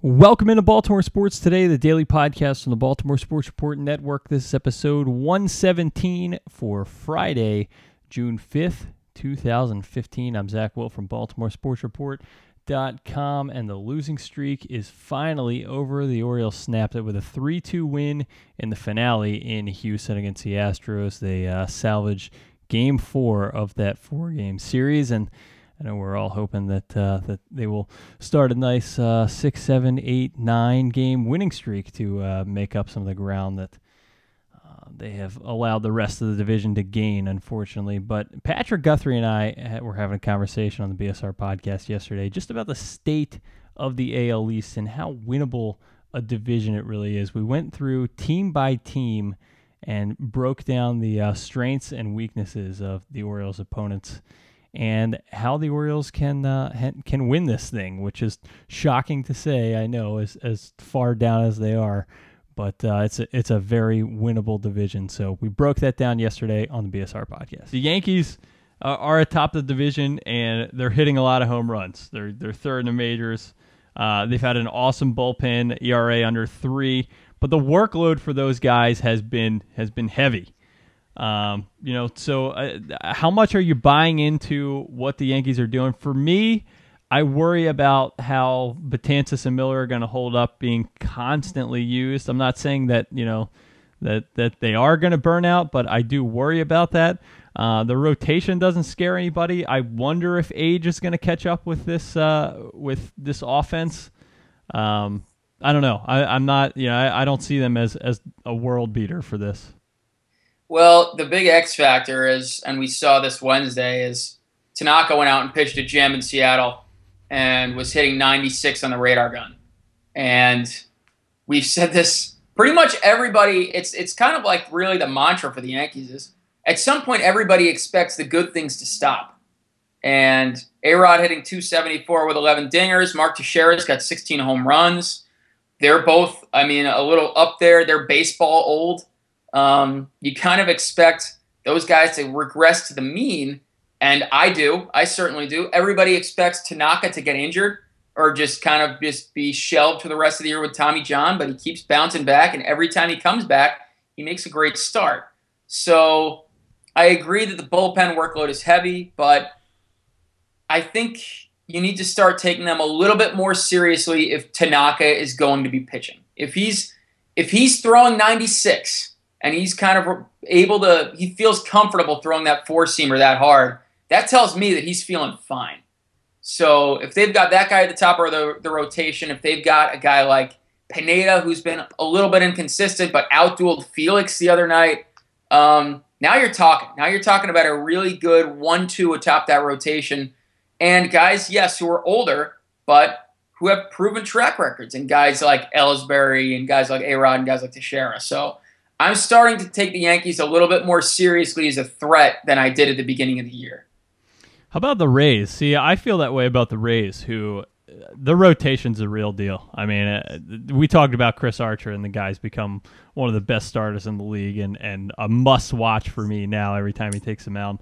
Welcome into Baltimore Sports Today, the daily podcast from the Baltimore Sports Report Network. This is episode 117 for Friday, June 5th, 2015. I'm Zach Wilt from Baltimore Sports Report.com, and the losing streak is finally over. The Orioles snapped it with a 3 2 win in the finale in Houston against the Astros. They uh, salvaged game four of that four game series, and I know we're all hoping that uh, that they will start a nice uh, six, seven, eight, nine game winning streak to uh, make up some of the ground that uh, they have allowed the rest of the division to gain, unfortunately. But Patrick Guthrie and I were having a conversation on the BSR podcast yesterday just about the state of the AL East and how winnable a division it really is. We went through team by team and broke down the uh, strengths and weaknesses of the Orioles' opponents and how the Orioles can uh, can win this thing, which is shocking to say. I know as as far down as they are, but uh, it's a, it's a very winnable division. So we broke that down yesterday on the BSR podcast. The Yankees uh, are atop the division and they're hitting a lot of home runs. They're they're third in the majors. Uh, they've had an awesome bullpen, ERA under three, but the workload for those guys has been has been heavy. Um, you know, so uh, how much are you buying into what the Yankees are doing? For me, I worry about how Betances and Miller are going to hold up being constantly used. I'm not saying that you know that that they are going to burn out, but I do worry about that. Uh, the rotation doesn't scare anybody. I wonder if age is going to catch up with this uh, with this offense. Um, I don't know. I, am not. You know, I, I don't see them as as a world beater for this. Well, the big X factor is, and we saw this Wednesday, is Tanaka went out and pitched a gem in Seattle and was hitting 96 on the radar gun. And we've said this pretty much everybody. It's it's kind of like really the mantra for the Yankees is at some point everybody expects the good things to stop. And A Rod hitting 274 with 11 dingers. Mark Teixeira's got 16 home runs. They're both, I mean, a little up there. They're baseball old. Um, you kind of expect those guys to regress to the mean, and I do. I certainly do. Everybody expects Tanaka to get injured or just kind of just be shelved for the rest of the year with Tommy John, but he keeps bouncing back, and every time he comes back, he makes a great start. So I agree that the bullpen workload is heavy, but I think you need to start taking them a little bit more seriously if Tanaka is going to be pitching. If he's if he's throwing 96 and he's kind of able to, he feels comfortable throwing that four seamer that hard, that tells me that he's feeling fine. So if they've got that guy at the top of the, the rotation, if they've got a guy like Pineda who's been a little bit inconsistent but outdueled Felix the other night, um, now you're talking. Now you're talking about a really good one-two atop that rotation, and guys, yes, who are older but who have proven track records, and guys like Ellsbury and guys like Arod and guys like Teixeira. So I'm starting to take the Yankees a little bit more seriously as a threat than I did at the beginning of the year. How about the Rays? See, I feel that way about the Rays, who the rotation's a real deal. I mean, uh, we talked about Chris Archer, and the guy's become one of the best starters in the league, and and a must watch for me now. Every time he takes a mound,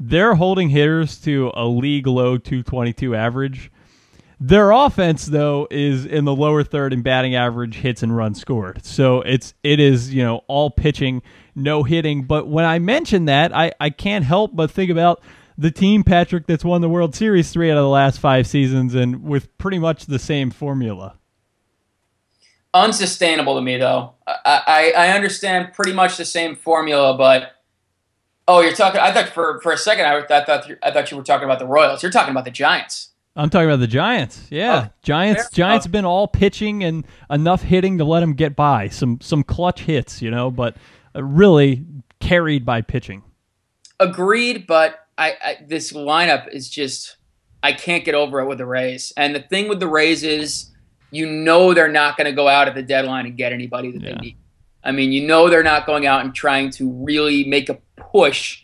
they're holding hitters to a league low 222 average. Their offense, though, is in the lower third in batting average, hits and runs scored. So it's it is you know all pitching, no hitting. But when I mention that, I I can't help but think about the team, Patrick, that's won the World Series three out of the last five seasons, and with pretty much the same formula. Unsustainable to me, though. I, I, I understand pretty much the same formula, but oh, you're talking. I thought for for a second, I, I thought I thought you were talking about the Royals. You're talking about the Giants. I'm talking about the Giants. Yeah, oh, Giants. Giants oh. have been all pitching and enough hitting to let them get by. Some some clutch hits, you know, but uh, really carried by pitching. Agreed, but I, I this lineup is just I can't get over it with the Rays. And the thing with the Rays is, you know, they're not going to go out at the deadline and get anybody that yeah. they need. I mean, you know, they're not going out and trying to really make a push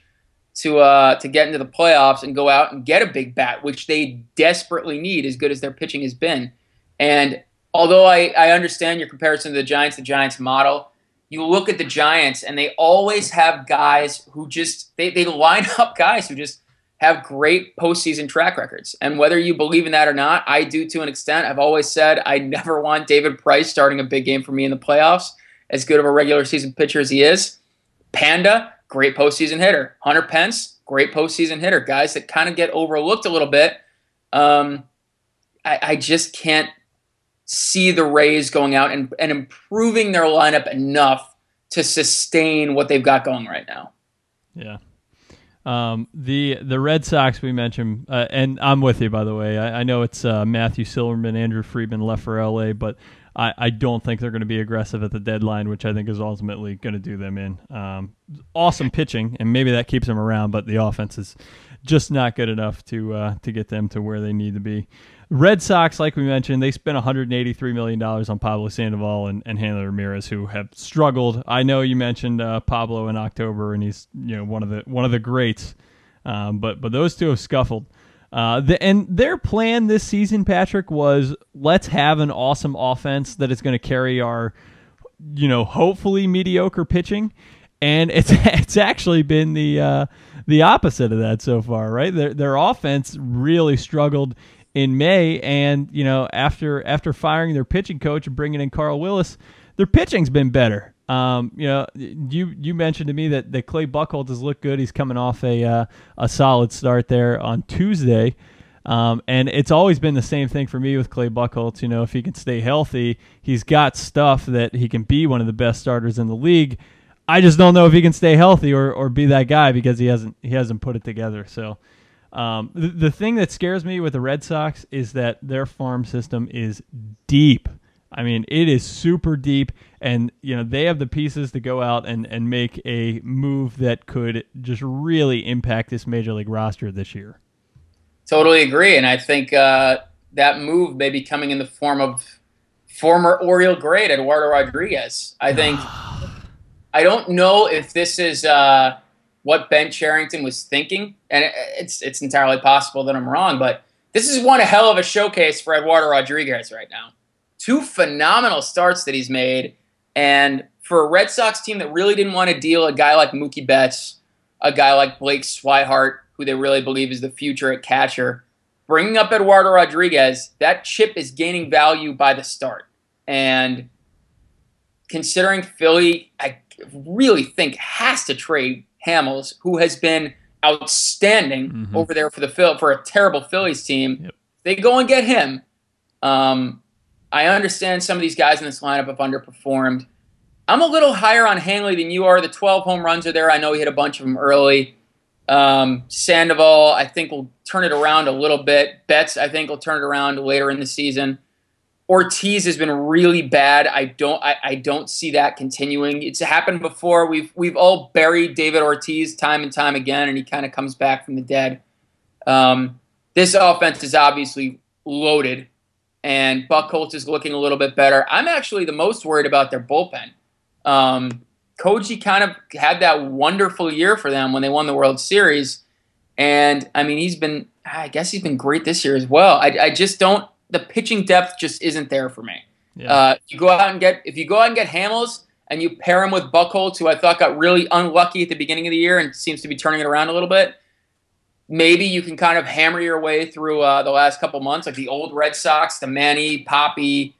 to uh, to get into the playoffs and go out and get a big bat, which they desperately need, as good as their pitching has been. And although I, I understand your comparison to the Giants, the Giants model, you look at the Giants and they always have guys who just they, they line up guys who just have great postseason track records. And whether you believe in that or not, I do to an extent. I've always said I never want David Price starting a big game for me in the playoffs, as good of a regular season pitcher as he is. Panda, great postseason hitter. Hunter Pence, great postseason hitter. Guys that kind of get overlooked a little bit. Um, I, I, just can't see the Rays going out and, and improving their lineup enough to sustain what they've got going right now. Yeah. Um, the the Red Sox we mentioned, uh, and I'm with you by the way. I, I know it's uh, Matthew Silverman, Andrew Friedman left for LA, but I, I don't think they're going to be aggressive at the deadline, which I think is ultimately going to do them in. Um, awesome pitching, and maybe that keeps them around, but the offense is just not good enough to uh, to get them to where they need to be. Red Sox, like we mentioned, they spent 183 million dollars on Pablo Sandoval and, and Hanley Ramirez, who have struggled. I know you mentioned uh, Pablo in October, and he's you know one of the one of the greats, um, but but those two have scuffled. Uh, the, and their plan this season, Patrick, was let's have an awesome offense that is going to carry our, you know, hopefully mediocre pitching, and it's it's actually been the uh, the opposite of that so far, right? Their their offense really struggled in May, and you know after after firing their pitching coach and bringing in Carl Willis, their pitching's been better. Um, you know, you you mentioned to me that, that Clay Buchholz has looked good. He's coming off a uh, a solid start there on Tuesday. Um, and it's always been the same thing for me with Clay Buchholz. You know, if he can stay healthy, he's got stuff that he can be one of the best starters in the league. I just don't know if he can stay healthy or, or be that guy because he hasn't he hasn't put it together. So um, the, the thing that scares me with the Red Sox is that their farm system is deep. I mean, it is super deep, and you know they have the pieces to go out and, and make a move that could just really impact this major league roster this year. Totally agree, and I think uh, that move may be coming in the form of former Oriole great Eduardo Rodriguez. I think I don't know if this is uh, what Ben Cherington was thinking, and it's it's entirely possible that I'm wrong, but this is one hell of a showcase for Eduardo Rodriguez right now two phenomenal starts that he's made. And for a Red Sox team that really didn't want to deal a guy like Mookie Betts, a guy like Blake Swihart, who they really believe is the future at catcher, bringing up Eduardo Rodriguez, that chip is gaining value by the start. And considering Philly, I really think has to trade Hamels, who has been outstanding mm-hmm. over there for the for a terrible Phillies team. Yep. They go and get him. Um, I understand some of these guys in this lineup have underperformed. I'm a little higher on Hanley than you are. The 12 home runs are there. I know he hit a bunch of them early. Um, Sandoval, I think, will turn it around a little bit. Betts, I think, will turn it around later in the season. Ortiz has been really bad. I don't, I, I don't see that continuing. It's happened before. We've we've all buried David Ortiz time and time again, and he kind of comes back from the dead. Um, this offense is obviously loaded and Buchholz is looking a little bit better. I'm actually the most worried about their bullpen. Um, Koji kind of had that wonderful year for them when they won the World Series, and I mean he's been I guess he's been great this year as well. I, I just don't the pitching depth just isn't there for me. Yeah. Uh, you go out and get if you go out and get Hamels and you pair him with Buchholz, who I thought got really unlucky at the beginning of the year and seems to be turning it around a little bit maybe you can kind of hammer your way through uh, the last couple months, like the old Red Sox, the Manny, Papi,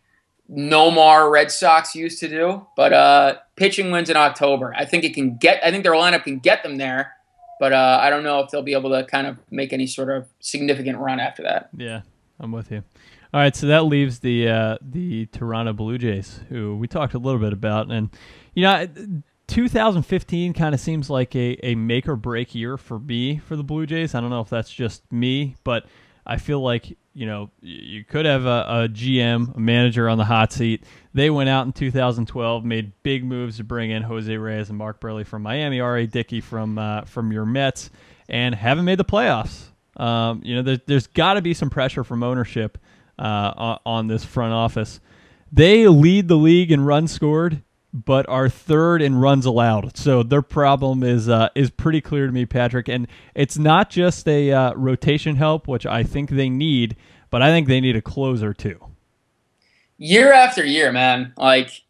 Nomar Red Sox used to do. But uh, pitching wins in October. I think it can get. I think their lineup can get them there. But uh, I don't know if they'll be able to kind of make any sort of significant run after that. Yeah, I'm with you. All right, so that leaves the uh, the Toronto Blue Jays, who we talked a little bit about, and you know 2015 kind of seems like a, a make or break year for me for the Blue Jays. I don't know if that's just me, but I feel like you know you could have a, a, GM, a manager on the hot seat. They went out in 2012, made big moves to bring in Jose Reyes and Mark Buehrle from Miami, R.A. Dickey from uh, from your Mets, and haven't made the playoffs. Um, you know, there, there's got to be some pressure from ownership uh, on, on this front office. They lead the league in runs scored but are third in runs allowed. So their problem is uh, is pretty clear to me, Patrick. And it's not just a uh, rotation help, which I think they need, but I think they need a closer too. Year after year, man, like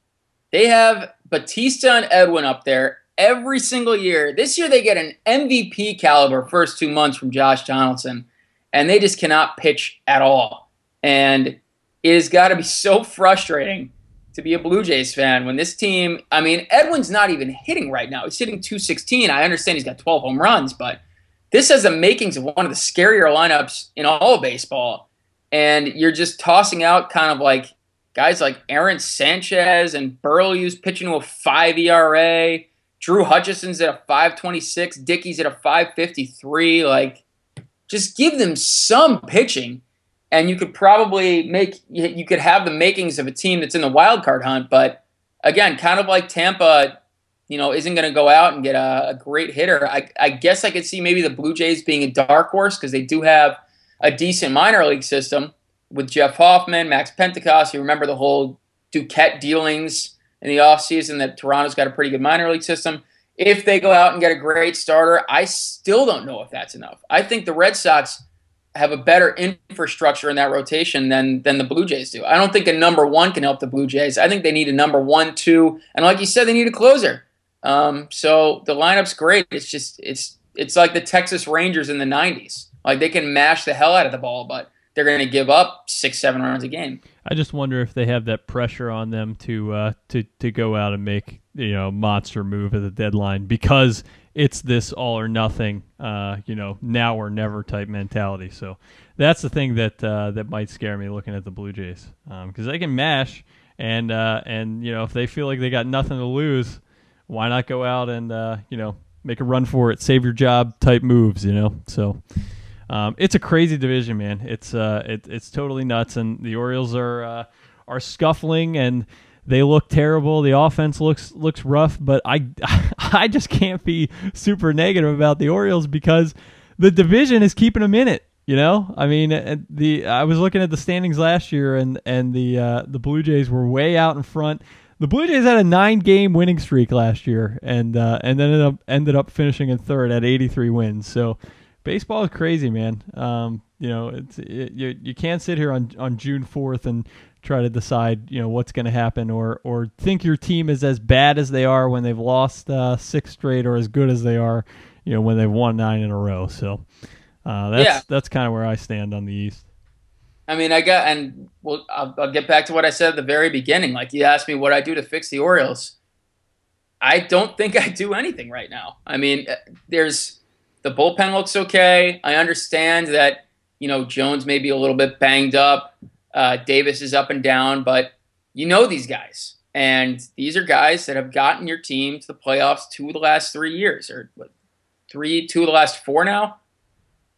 they have Bautista and Edwin up there every single year. This year they get an MVP caliber first two months from Josh Donaldson, and they just cannot pitch at all. And it has got to be so frustrating to be a Blue Jays fan when this team, I mean, Edwin's not even hitting right now. He's hitting 216. I understand he's got 12 home runs, but this has the makings of one of the scarier lineups in all of baseball. And you're just tossing out kind of like guys like Aaron Sanchez and Buehrle who's pitching to a 5 ERA. Drew Hutchison's at a 526. Dickey's at a 553. Like, just give them some pitching and you could probably make you could have the makings of a team that's in the wild card hunt. But again, kind of like Tampa, you know, isn't going to go out and get a, a great hitter. I, I, guess I could see maybe the Blue Jays being a dark horse because they do have a decent minor league system with Jeff Hoffman, Max Pentecost. You remember the whole Duquette dealings in the offseason that Toronto's got a pretty good minor league system. If they go out and get a great starter, I still don't know if that's enough. I think the Red Sox have a better infrastructure in that rotation than than the Blue Jays do. I don't think a number one can help the Blue Jays. I think they need a number one, two, and like you said, they need a closer. Um, so the lineup's great. It's just it's it's like the Texas Rangers in the '90s. Like they can mash the hell out of the ball, but they're going to give up six, seven runs a game. I just wonder if they have that pressure on them to uh, to to go out and make you know monster move at the deadline because it's this all or nothing, uh, you know, now or never type mentality. So that's the thing that uh, that might scare me looking at the Blue Jays because um, they can mash and uh, and you know if they feel like they got nothing to lose, why not go out and uh, you know make a run for it, save your job type moves, you know? So. Um, it's a crazy division, man. It's uh, it, it's totally nuts, and the Orioles are uh, are scuffling, and they look terrible. The offense looks looks rough, but I I just can't be super negative about the Orioles because the division is keeping them in it. You know, I mean, the I was looking at the standings last year, and and the uh, the Blue Jays were way out in front. The Blue Jays had a nine game winning streak last year, and uh, and then ended up ended up finishing in third at 83 wins. So baseball is crazy, man. Um, you know, it's it, you you can't sit here on on June 4th and try to decide you know what's going to happen or or think your team is as bad as they are when they've lost uh, six straight or as good as they are you know when they've won nine in a row so uh, that's yeah. that's kind of where I stand on the East. I mean, I got and well, I'll, I'll get back to what I said at the very beginning. Like you asked me what I do to fix the Orioles. I don't think I do anything right now. I mean, uh, there's the bullpen looks okay. I understand that you know Jones may be a little bit banged up. Uh, Davis is up and down, but you know these guys. And these are guys that have gotten your team to the playoffs two of the last three years, or what, three, two of the last four now.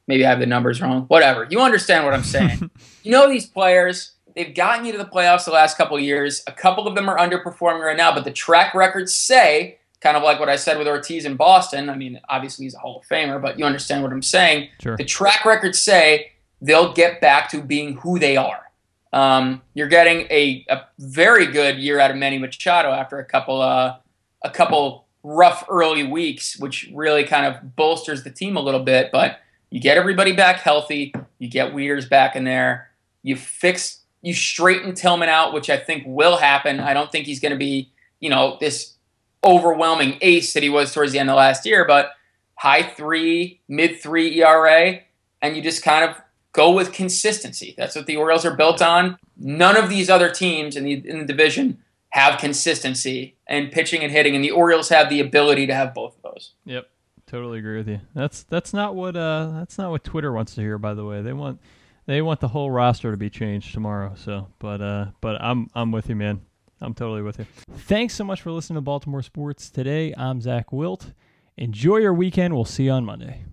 Maybe I have the numbers wrong. Whatever. You understand what I'm saying. you know these players. They've gotten you to the playoffs the last couple of years. A couple of them are underperforming right now, but the track records say, kind of like what I said with Ortiz in Boston. I mean, obviously he's a Hall of Famer, but you understand what I'm saying. Sure. The track records say they'll get back to being who they are. Um, you're getting a, a, very good year out of Manny Machado after a couple uh, a couple rough early weeks, which really kind of bolsters the team a little bit. But you get everybody back healthy, you get Wieters back in there, you fix you straighten Tillman out, which I think will happen. I don't think he's going to be you know this overwhelming ace that he was towards the end of last year, but high three, mid three ERA, and you just kind of go with consistency. That's what the Orioles are built on. None of these other teams in the in the division have consistency and pitching and hitting, and the Orioles have the ability to have both of those. Yep, totally agree with you. That's that's not what uh that's not what Twitter wants to hear. By the way, they want they want the whole roster to be changed tomorrow. So, but uh, but I'm I'm with you, man. I'm totally with you. Thanks so much for listening to Baltimore Sports today. I'm Zach Wilt. Enjoy your weekend. We'll see you on Monday.